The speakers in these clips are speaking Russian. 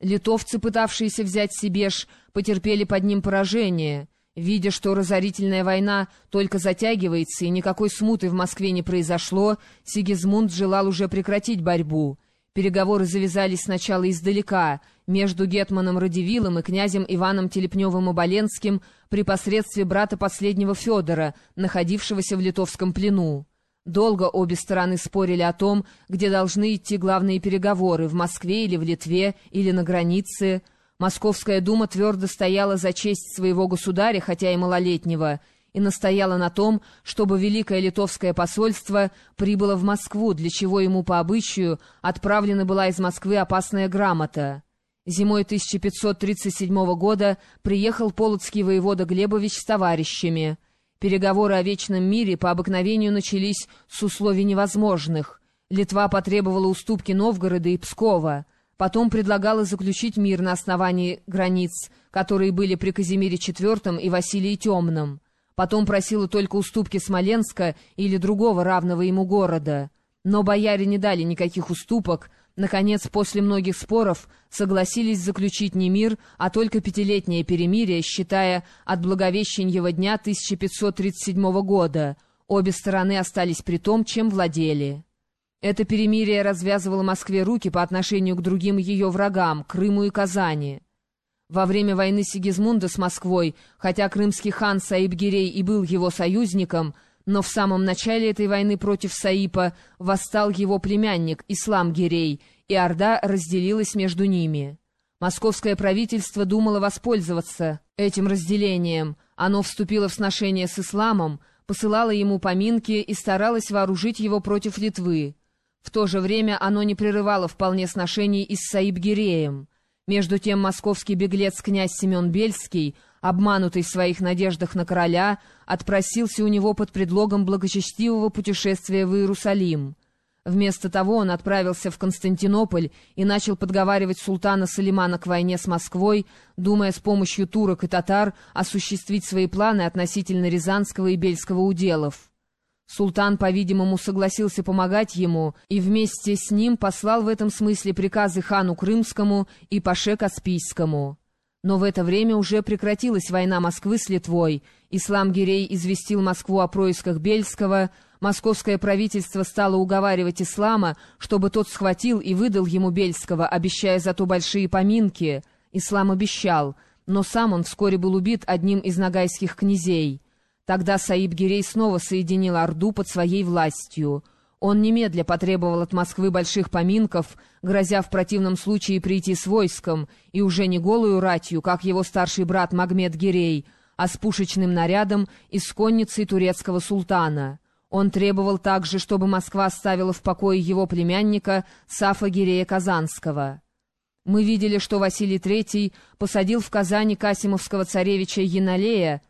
Литовцы, пытавшиеся взять Сибеж, потерпели под ним поражение. Видя, что разорительная война только затягивается и никакой смуты в Москве не произошло, Сигизмунд желал уже прекратить борьбу. Переговоры завязались сначала издалека, между гетманом Радивилом и князем Иваном Телепневым-Оболенским при посредстве брата последнего Федора, находившегося в литовском плену. Долго обе стороны спорили о том, где должны идти главные переговоры, в Москве или в Литве, или на границе. Московская дума твердо стояла за честь своего государя, хотя и малолетнего, и настояла на том, чтобы Великое Литовское посольство прибыло в Москву, для чего ему по обычаю отправлена была из Москвы опасная грамота. Зимой 1537 года приехал полоцкий воевода Глебович с товарищами — Переговоры о вечном мире по обыкновению начались с условий невозможных. Литва потребовала уступки Новгорода и Пскова. Потом предлагала заключить мир на основании границ, которые были при Казимире IV и Василии Темном. Потом просила только уступки Смоленска или другого равного ему города. Но бояре не дали никаких уступок, Наконец, после многих споров, согласились заключить не мир, а только пятилетнее перемирие, считая от Благовещеньего дня 1537 года. Обе стороны остались при том, чем владели. Это перемирие развязывало Москве руки по отношению к другим ее врагам, Крыму и Казани. Во время войны Сигизмунда с Москвой, хотя крымский хан Саиб-Гирей и был его союзником, но в самом начале этой войны против Саипа восстал его племянник Ислам-Гирей, и Орда разделилась между ними. Московское правительство думало воспользоваться этим разделением. Оно вступило в сношение с исламом, посылало ему поминки и старалось вооружить его против Литвы. В то же время оно не прерывало вполне сношений и с Саиб-Гиреем. Между тем московский беглец князь Семен Бельский обманутый в своих надеждах на короля, отпросился у него под предлогом благочестивого путешествия в Иерусалим. Вместо того он отправился в Константинополь и начал подговаривать султана Салимана к войне с Москвой, думая с помощью турок и татар осуществить свои планы относительно Рязанского и Бельского уделов. Султан, по-видимому, согласился помогать ему и вместе с ним послал в этом смысле приказы хану Крымскому и Паше Каспийскому. Но в это время уже прекратилась война Москвы с Литвой. Ислам Гирей известил Москву о происках Бельского. Московское правительство стало уговаривать Ислама, чтобы тот схватил и выдал ему Бельского, обещая зато большие поминки. Ислам обещал, но сам он вскоре был убит одним из нагайских князей. Тогда Саиб Гирей снова соединил Орду под своей властью — он немедля потребовал от Москвы больших поминков, грозя в противном случае прийти с войском, и уже не голую ратью, как его старший брат Магмед Гирей, а с пушечным нарядом и с конницей турецкого султана. Он требовал также, чтобы Москва оставила в покое его племянника Сафа Гирея Казанского. Мы видели, что Василий III посадил в Казани Касимовского царевича Яналея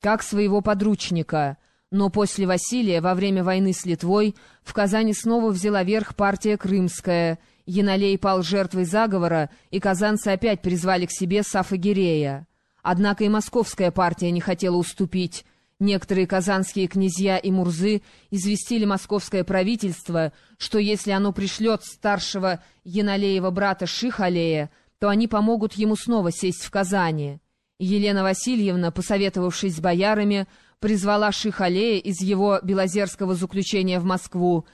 как своего подручника — но после Василия, во время войны с Литвой, в Казани снова взяла верх партия Крымская. Яналей пал жертвой заговора, и казанцы опять призвали к себе Сафагирея. Однако и московская партия не хотела уступить. Некоторые казанские князья и мурзы известили московское правительство, что если оно пришлет старшего Яналеева брата Шихалея, то они помогут ему снова сесть в Казани. Елена Васильевна, посоветовавшись с боярами, призвала Шихалея из его белозерского заключения в Москву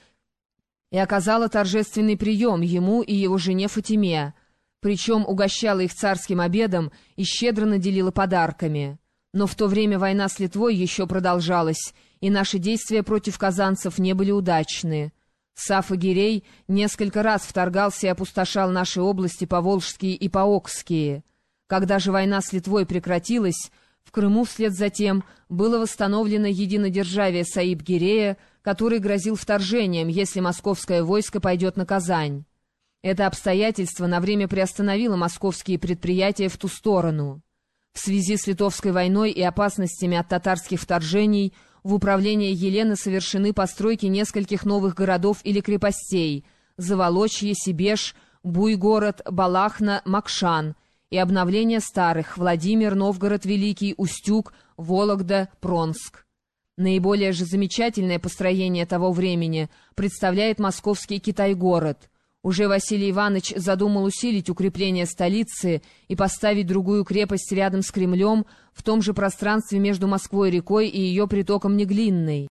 и оказала торжественный прием ему и его жене Фатиме, причем угощала их царским обедом и щедро наделила подарками. Но в то время война с Литвой еще продолжалась, и наши действия против казанцев не были удачны. Сафа Гирей несколько раз вторгался и опустошал наши области Поволжские и Поокские. Когда же война с Литвой прекратилась, в Крыму вслед за тем было восстановлено единодержавие Саиб-Гирея, который грозил вторжением, если московское войско пойдет на Казань. Это обстоятельство на время приостановило московские предприятия в ту сторону. В связи с Литовской войной и опасностями от татарских вторжений в управление Елены совершены постройки нескольких новых городов или крепостей – Заволочье, Сибеж, Буйгород, Балахна, Макшан – и обновление старых Владимир, Новгород Великий, Устюг, Вологда, Пронск. Наиболее же замечательное построение того времени представляет московский Китай-город. Уже Василий Иванович задумал усилить укрепление столицы и поставить другую крепость рядом с Кремлем в том же пространстве между Москвой-рекой и ее притоком Неглинной.